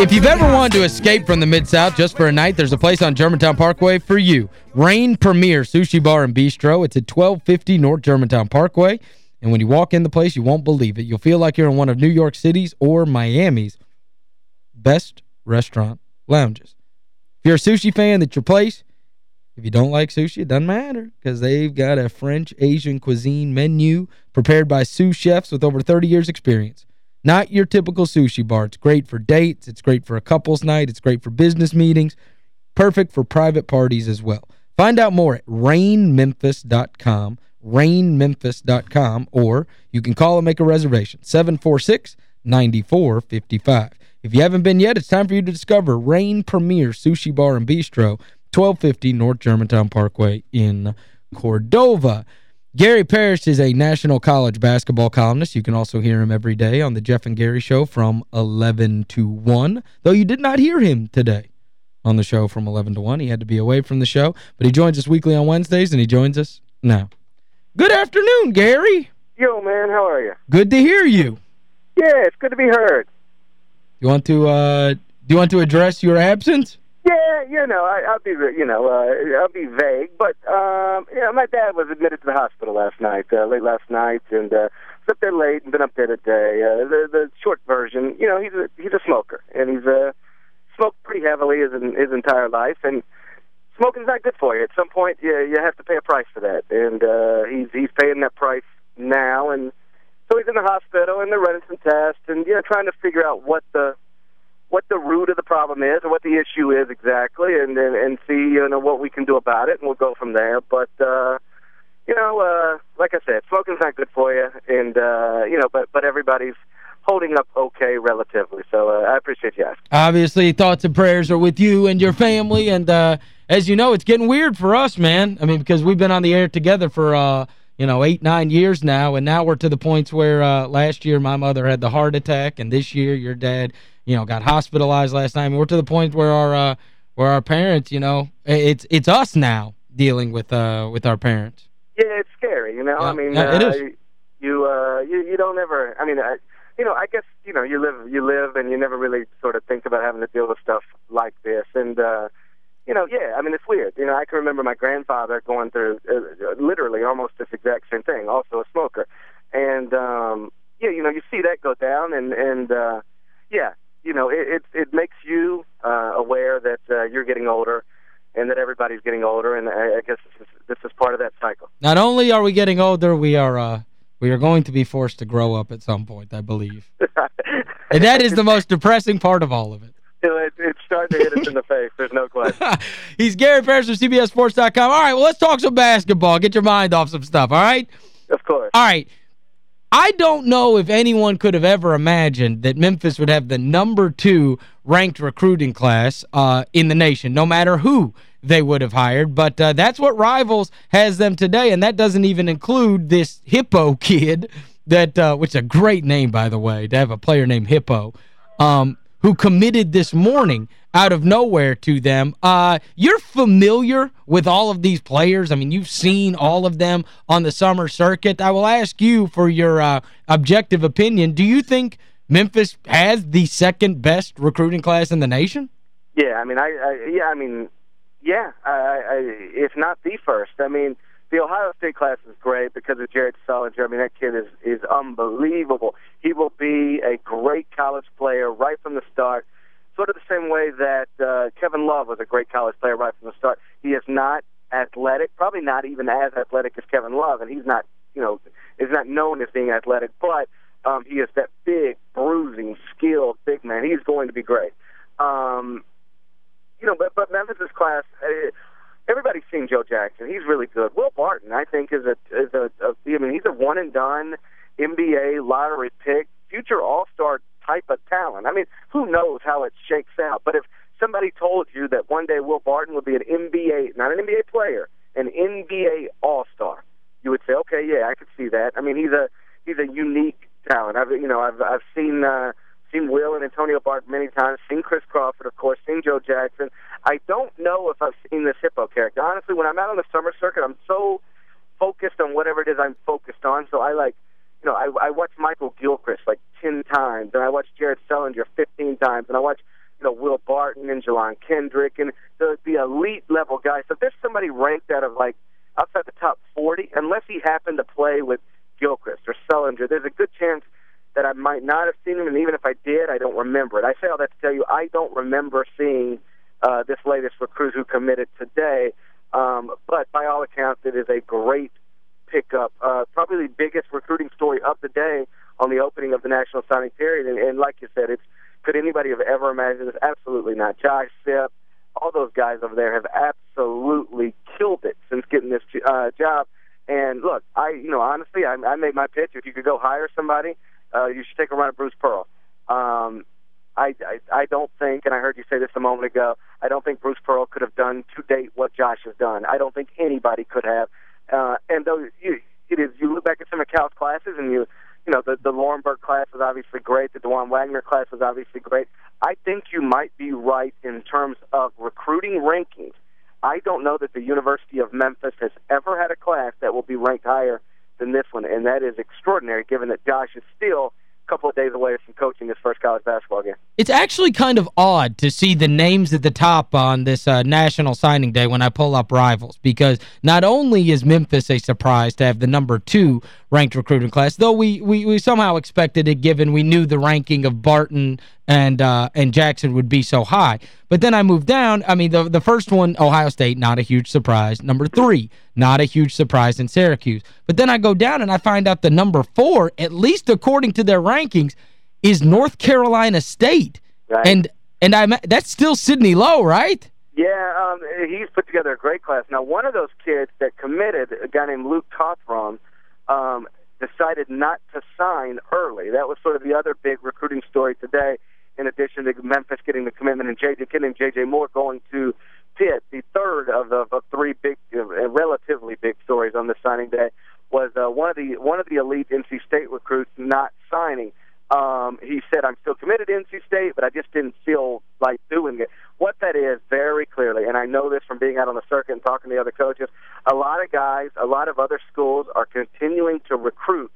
if you've ever wanted to escape from the Mid-South just for a night, there's a place on Germantown Parkway for you. Rain Premier Sushi Bar and Bistro. It's at 1250 North Germantown Parkway. And when you walk in the place, you won't believe it. You'll feel like you're in one of New York City's or Miami's best restaurant lounges. If you're a sushi fan, that's your place. If you don't like sushi, it doesn't matter because they've got a French Asian cuisine menu prepared by sous chefs with over 30 years experience. Not your typical sushi bar. It's great for dates. It's great for a couple's night. It's great for business meetings. Perfect for private parties as well. Find out more at rainmemphis.com, rainmemphis.com, or you can call and make a reservation, 746-9455. If you haven't been yet, it's time for you to discover Rain Premier Sushi Bar and Bistro, 1250 North Germantown Parkway in Cordova. Gary Parrish is a national college basketball columnist. You can also hear him every day on the Jeff and Gary Show from 11 to 1, though you did not hear him today on the show from 11 to 1. He had to be away from the show, but he joins us weekly on Wednesdays, and he joins us now. Good afternoon, Gary. Yo, man, how are you? Good to hear you. Yeah, it's good to be heard. You want to uh do you want to address your absence? Yeah, you know, I, I'll be, you know, uh, I'll be vague, but um, know, my dad was admitted to the hospital last night, uh, late last night, and uh, up there late and been up there today. Uh, the the short version, you know, he's a he's a smoker, and he's uh, smoked pretty heavily his his entire life, and smoking's not good for you. At some point, you you have to pay a price for that, and uh, he's he's paying that price now, and so he's in the hospital, and they're running some tests, and you know, trying to figure out what the what the root of the problem is or what the issue is exactly and and, and see you know what we can do about it and we'll go from there. But uh you know uh like i said smoking's not good for you and uh you know but but everybody's holding up okay relatively. So uh, i appreciate you asking. Obviously thoughts and prayers are with you and your family and uh as you know it's getting weird for us man. I mean because we've been on the air together for uh you know, eight, nine years now, and now we're to the points where uh, last year my mother had the heart attack, and this year your dad you know, got hospitalized last time. We're to the point where our uh, where our parents, you know, it's it's us now dealing with uh with our parents. Yeah, it's scary, you know. Yeah, I mean, yeah, uh, is. you uh you you don't ever I mean, I, you know, I guess, you know, you live you live and you never really sort of think about having to deal with stuff like this and uh you know, yeah, I mean, it's weird. You know, I can remember my grandfather going through uh, literally almost this exact same thing, also a smoker. And um yeah, you know, you see that go down and and uh yeah, you know, it it, it makes you uh, aware that uh, you're getting older and that everybody's getting older, and I, I guess this is, this is part of that cycle. Not only are we getting older, we are uh, we are going to be forced to grow up at some point, I believe. and that is the most depressing part of all of it. it it's starting to hit us in the face. There's no question. He's Gary Parrish from CBSSports.com. All right, well, let's talk some basketball. Get your mind off some stuff, all right? Of course. All right. I don't know if anyone could have ever imagined that Memphis would have the number two ranked recruiting class uh, in the nation, no matter who they would have hired. But uh, that's what Rivals has them today, and that doesn't even include this Hippo kid, that uh, which is a great name, by the way, to have a player named Hippo, um, who committed this morning out of nowhere to them. Uh, you're familiar with all of these players. I mean, you've seen all of them on the summer circuit. I will ask you for your uh, objective opinion. Do you think Memphis has the second best recruiting class in the nation? Yeah, I mean, I, I yeah, I mean, yeah, I, I, if not the first. I mean, the Ohio State class is great because of Jared Sullinger. I mean, that kid is is unbelievable. He will be a great college player right from the start sort of the same way that uh, Kevin Love was a great college player right from the start. He is not athletic, probably not even as athletic as Kevin Love, and he's not, you know, is not known as being athletic, but um, he is that big, bruising, skilled big man. He's going to be great. Um, you know, but but Memphis's class. Uh, everybody's seen Joe Jackson. He's really good. Will Barton, I think, is a is a, a I mean, he's a one and done NBA lottery pick, future All Star type of talent. I mean, who knows how it shakes out? But if somebody told you that one day Will Barton would be an NBA, not an NBA player, an NBA All Star, you would say, okay, yeah, I could see that. I mean, he's a he's a unique talent. I've you know I've I've seen uh, seen Will and Antonio Barton many times. Seen Chris Crawford, of course. Seen Joe Jackson. I don't know if I've seen this hippo character. Honestly, when I'm out on the summer circuit, I'm so focused on whatever it is I'm focused on. So I like you know, I, I watched Michael Gilchrist like 10 times, and I watched Jared Sullinger 15 times, and I watched, you know, Will Barton and Jelan Kendrick and the, the elite level guys. So if there's somebody ranked out of like outside the top 40, unless he happened to play with Gilchrist or Sullinger, there's a good chance that I might not have seen him, and even if I did, I don't remember it. I say all that to tell you I don't remember seeing uh, this latest recruit who committed today. Um, but by all accounts, it is a great pickup. Uh, probably the biggest recruiting story of the day on the opening of the national signing period. And, and like you said, it's could anybody have ever imagined this? Absolutely not. Josh Sipp, all those guys over there have absolutely killed it since getting this uh, job. And look, I you know honestly, I, I made my pitch. If you could go hire somebody, uh, you should take a run at Bruce Pearl. Um, I, I I don't think, and I heard you say this a moment ago. I don't think Bruce Pearl could have done to date what Josh has done. I don't think anybody could have. Uh, and though you, it is, you look back at some of Cal's classes, and you, you know, the the Laurenberg class was obviously great. The Dajuan Wagner class was obviously great. I think you might be right in terms of recruiting rankings. I don't know that the University of Memphis has ever had a class that will be ranked higher than this one, and that is extraordinary, given that Josh is still a couple of days away from coaching his first college basketball game. It's actually kind of odd to see the names at the top on this uh, National Signing Day when I pull up rivals because not only is Memphis a surprise to have the number two ranked recruiting class, though we, we, we somehow expected it given we knew the ranking of Barton and uh, and Jackson would be so high. But then I moved down. I mean, the, the first one, Ohio State, not a huge surprise. Number three, not a huge surprise in Syracuse. But then I go down and I find out the number four, at least according to their rankings, is North Carolina State. Right. And and I that's still Sidney Lowe, right? Yeah, um, he's put together a great class. Now, one of those kids that committed, a guy named Luke Cothron, um, decided not to sign early. That was sort of the other big recruiting story today in addition to Memphis getting the commitment and J.J. Kid and J.J. Moore going to Pitt, the third of the of three big, uh, relatively big stories on the signing day was uh, one of the one of the elite NC State recruits not signing. Um, he said, "I'm still committed to NC State, but I just didn't feel like doing it." What that is, very clearly, and I know this from being out on the circuit and talking to the other coaches. A lot of guys, a lot of other schools are continuing to recruit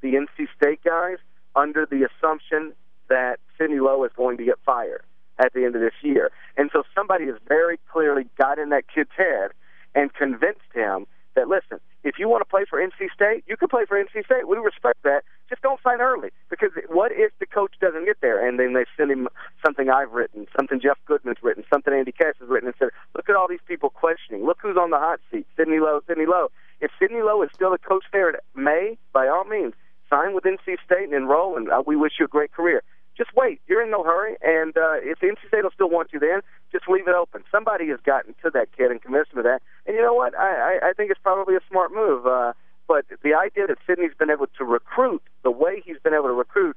the NC State guys under the assumption that Sidney Lowe is going to get fired at the end of this year. And so somebody has very clearly got in that kid's head and convinced him that, listen, if you want to play for NC State, you can play for NC State. We respect that. Just don't sign early. Because what if the coach doesn't get there and then they send him something I've written, something Jeff Goodman's written, something Andy Katz has written and said, look at all these people questioning. Look who's on the hot seat. Sidney Lowe, Sidney Lowe. If Sidney Lowe is still the coach there at May, by all means, sign with NC State and enroll, and uh, we wish you a great career just wait. You're in no hurry, and uh, if NC State will still want you, then just leave it open. Somebody has gotten to that kid and convinced him of that, and you know what? I, I, I think it's probably a smart move. Uh, but the idea that Sidney's been able to recruit the way he's been able to recruit,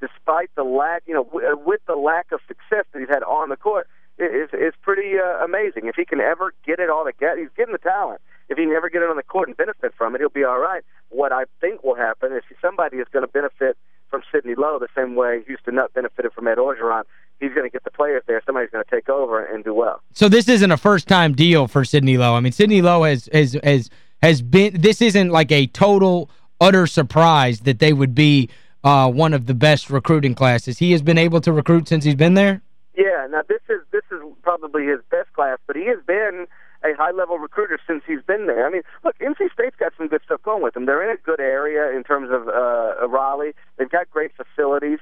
despite the lack, you know, w- uh, with the lack of success that he's had on the court, is is pretty uh, amazing. If he can ever get it all together, he's getting the talent. If he can ever get it on the court and benefit from it, he'll be all right. What I think will happen is somebody is going to benefit Sidney Lowe the same way Houston Nutt benefited from Ed Orgeron. He's going to get the players there. Somebody's going to take over and do well. So this isn't a first-time deal for Sidney Lowe. I mean, Sidney Lowe has, has, has, has been – this isn't like a total, utter surprise that they would be uh, one of the best recruiting classes. He has been able to recruit since he's been there? Yeah, now this is this is probably his best class, but he has been – a high level recruiter since he's been there. I mean, look, NC State's got some good stuff going with them. They're in a good area in terms of uh, Raleigh. They've got great facilities.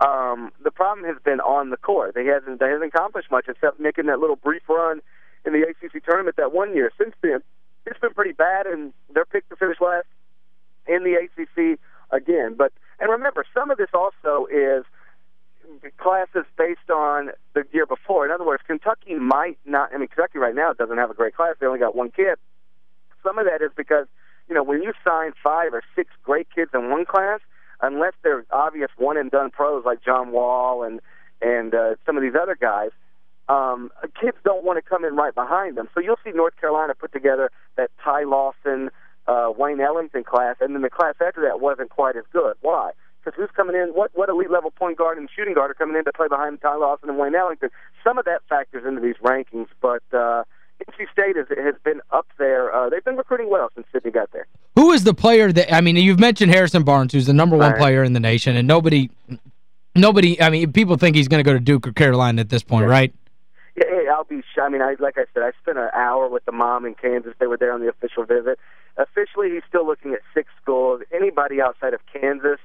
Um, the problem has been on the court. They hasn't they hasn't accomplished much except making that little brief run in the ACC tournament that one year. Since then, it's been pretty bad, and they're picked to finish last in the ACC again. But and remember, some of this also is classes based on the year before. In other words, Kentucky might not. I mean, Kentucky right now doesn't have a great class. They only got one kid. Some of that is because you know when you sign five or six great kids in one class, unless they're obvious one and done pros like John Wall and and uh, some of these other guys, um, kids don't want to come in right behind them. So you'll see North Carolina put together that Ty Lawson, uh, Wayne Ellington class, and then the class after that wasn't quite as good. Why? Because who's coming in? What what elite level point guard and shooting guard are coming in to play behind Ty Lawson and Wayne Ellington? Some of that factors into these rankings, but uh, NC State has, has been up there. Uh, they've been recruiting well since Sidney got there. Who is the player that, I mean, you've mentioned Harrison Barnes, who's the number one right. player in the nation, and nobody, nobody, I mean, people think he's going to go to Duke or Carolina at this point, yeah. right? Yeah, I'll be, I mean, I like I said, I spent an hour with the mom in Kansas. They were there on the official visit. Officially, he's still looking at six schools. Anybody outside of Kansas,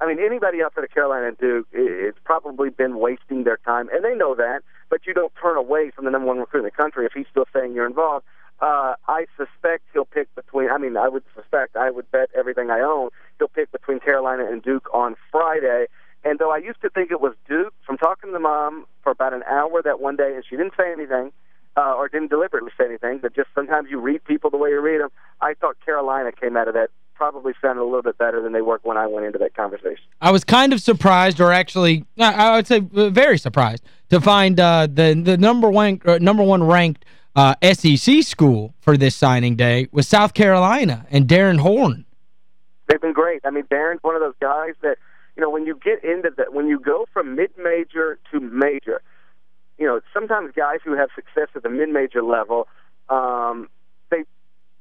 I mean, anybody outside of Carolina and Duke, it's probably been wasting their time, and they know that. But you don't turn away from the number one recruit in the country if he's still saying you're involved. Uh, I suspect he'll pick between. I mean, I would suspect. I would bet everything I own he'll pick between Carolina and Duke on Friday. And though I used to think it was Duke, from talking to the mom for about an hour that one day, and she didn't say anything, uh, or didn't deliberately say anything, but just sometimes you read people the way you read them. I thought Carolina came out of that probably sounded a little bit better than they were when I went into that conversation. I was kind of surprised, or actually, I would say very surprised, to find uh, the the number one uh, number one ranked uh, SEC school for this signing day was South Carolina and Darrin Horn. They've been great. I mean, Darrin's one of those guys that – you know, when you get into that, when you go from mid-major to major, you know, sometimes guys who have success at the mid-major level, um, they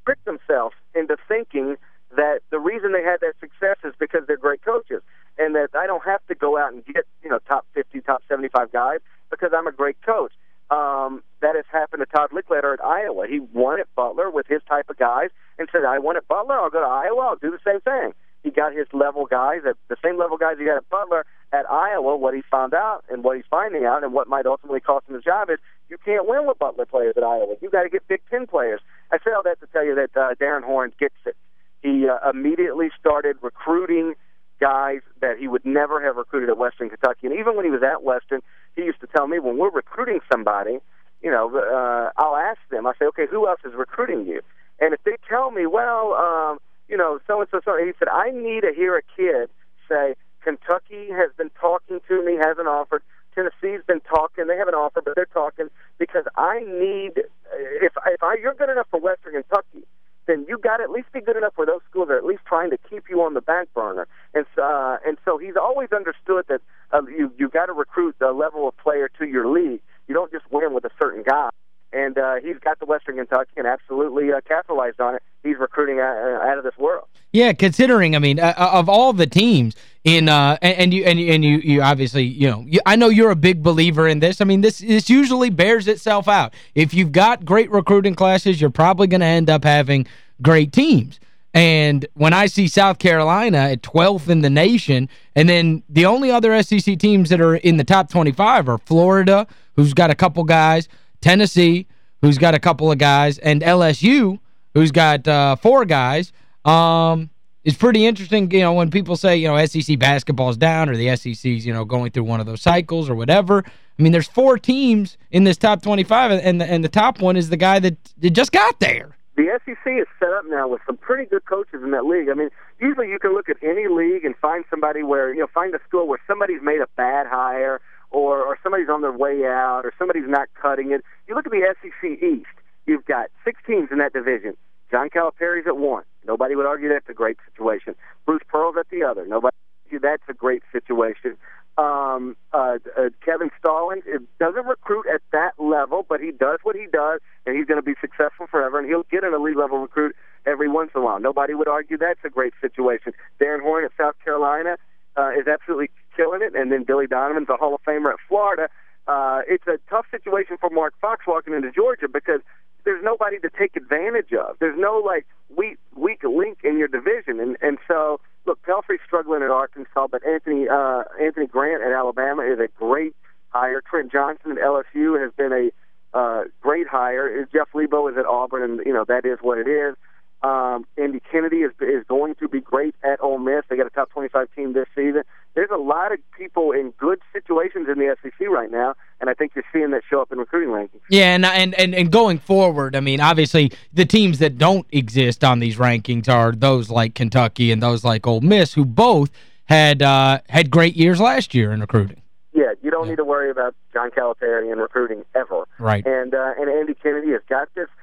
trick themselves into thinking that the reason they had that success is because they're great coaches, and that I don't have to go out and get you know top 50, top 75 guys because I'm a great coach. Um, that has happened to Todd Lickliter at Iowa. He won at Butler with his type of guys and said, I won at Butler, I'll go to Iowa, I'll do the same thing he got his level guys, at the same level guys he got at Butler, at Iowa. What he found out and what he's finding out and what might ultimately cost him his job is you can't win with Butler players at Iowa. You got to get Big Ten players. I say all that to tell you that uh, Darrin Horn gets it. He uh, immediately started recruiting guys that he would never have recruited at Western Kentucky. And even when he was at Western, he used to tell me when we're recruiting somebody, you know, uh, I'll ask them. I say, okay, who else is recruiting you? And if they tell me, well, um, you know, so and so, so. He said, I need to hear a kid say, Kentucky has been talking to me, hasn't offered. Tennessee's been talking. They haven't offered, but they're talking because I need. If if I, you're good enough for Western Kentucky, then you got to at least be good enough where those schools are at least trying to keep you on the back burner. And uh, and so he's always understood that uh, you you got to recruit the level of player to your league. You don't just win with a certain guy and uh, he's got the Western Kentucky and absolutely uh, capitalized on it. He's recruiting out, uh, out of this world. Yeah, considering, I mean, uh, of all the teams in uh and, and you and, and you you obviously, you know, you, I know you're a big believer in this. I mean, this this usually bears itself out. If you've got great recruiting classes, you're probably going to end up having great teams. And when I see South Carolina at 12th in the nation, and then the only other SEC teams that are in the top 25 are Florida, who's got a couple guys, Tennessee, who's got a couple of guys, and LSU, who's got uh, four guys. Um, it's pretty interesting, you know, when people say, you know, SEC basketball's down or the SEC's, you know, going through one of those cycles or whatever. I mean, there's four teams in this top 25, and the, and the top one is the guy that, that just got there. The SEC is set up now with some pretty good coaches in that league. I mean, usually you can look at any league and find somebody where, you know, find a school where somebody's made a bad hire or, or somebody's on their way out or somebody's not cutting it. You look at the SEC East, you've got six teams in that division. John Calipari's at one. Nobody would argue that's a great situation. Bruce Pearl's at the other. Nobody would argue that's a great situation. Um, uh, uh, Kevin Stallings doesn't recruit at that level, but he does what he does, and he's going to be successful forever, and he'll get an elite level recruit every once in a while. Nobody would argue that's a great situation. Darrin Horn at South Carolina uh, is absolutely killing it, and then Billy Donovan's a Hall of Famer at Florida. Uh, it's a tough situation for Mark Fox walking into Georgia because there's nobody to take advantage of. There's no like weak weak link in your division, and and so look, Pelphrey's struggling at Arkansas, but Anthony uh, Anthony Grant at Alabama is a great hire. Trent Johnson at LSU has been a uh, great hire. Jeff Lebo is at Auburn, and you know that is what it is. Um, Andy Kennedy is is going to be great at Ole Miss. They got a top 25 team this season. There's a lot of people in good situations in the SEC right now, and I think you're seeing that show up in recruiting rankings. Yeah, and and and, and going forward, I mean, obviously the teams that don't exist on these rankings are those like Kentucky and those like Ole Miss, who both had uh, had great years last year in recruiting. Yeah, you don't yeah. need to worry about John Calipari in recruiting ever. Right. And uh, and Andy Kennedy has got this –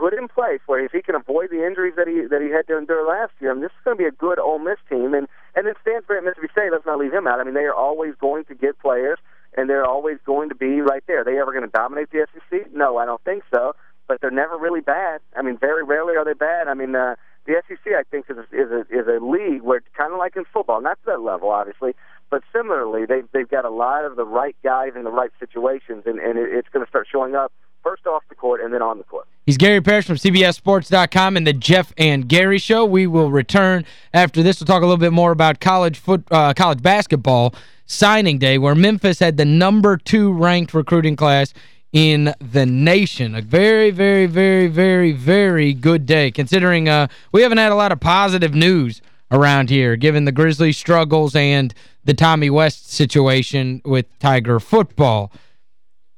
put in place where if he can avoid the injuries that he that he had to endure last year, I mean, this is going to be a good Ole Miss team. And and then Stansbury and Mississippi State, let's not leave him out. I mean, they are always going to get players, and they're always going to be right there. Are they ever going to dominate the SEC? No, I don't think so. But they're never really bad. I mean, very rarely are they bad. I mean, uh, the SEC, I think, is is a, is a league where kind of like in football, not to that level, obviously, but similarly, they they've got a lot of the right guys in the right situations, and and it, it's going to start showing up first off the court and then on the court. He's Gary Parrish from CBSSports.com and the Jeff and Gary Show. We will return after this. We'll talk a little bit more about college foot uh, college basketball signing day, where Memphis had the number two ranked recruiting class in the nation. A very, very, very, very, very good day, considering uh, we haven't had a lot of positive news around here, given the Grizzlies' struggles and the Tommy West situation with Tiger football.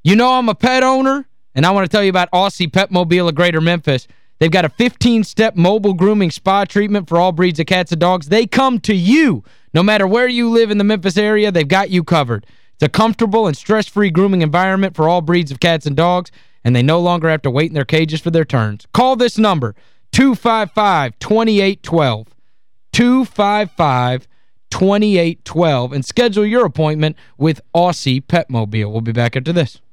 You know I'm a pet owner, and I want to tell you about Aussie Petmobile of Greater Memphis. They've got a 15-step mobile grooming spa treatment for all breeds of cats and dogs. They come to you. No matter where you live in the Memphis area, they've got you covered. It's a comfortable and stress-free grooming environment for all breeds of cats and dogs, and they no longer have to wait in their cages for their turns. Call this number, 255-2812. 255-2812 and schedule your appointment with Aussie Petmobile. We'll be back after this.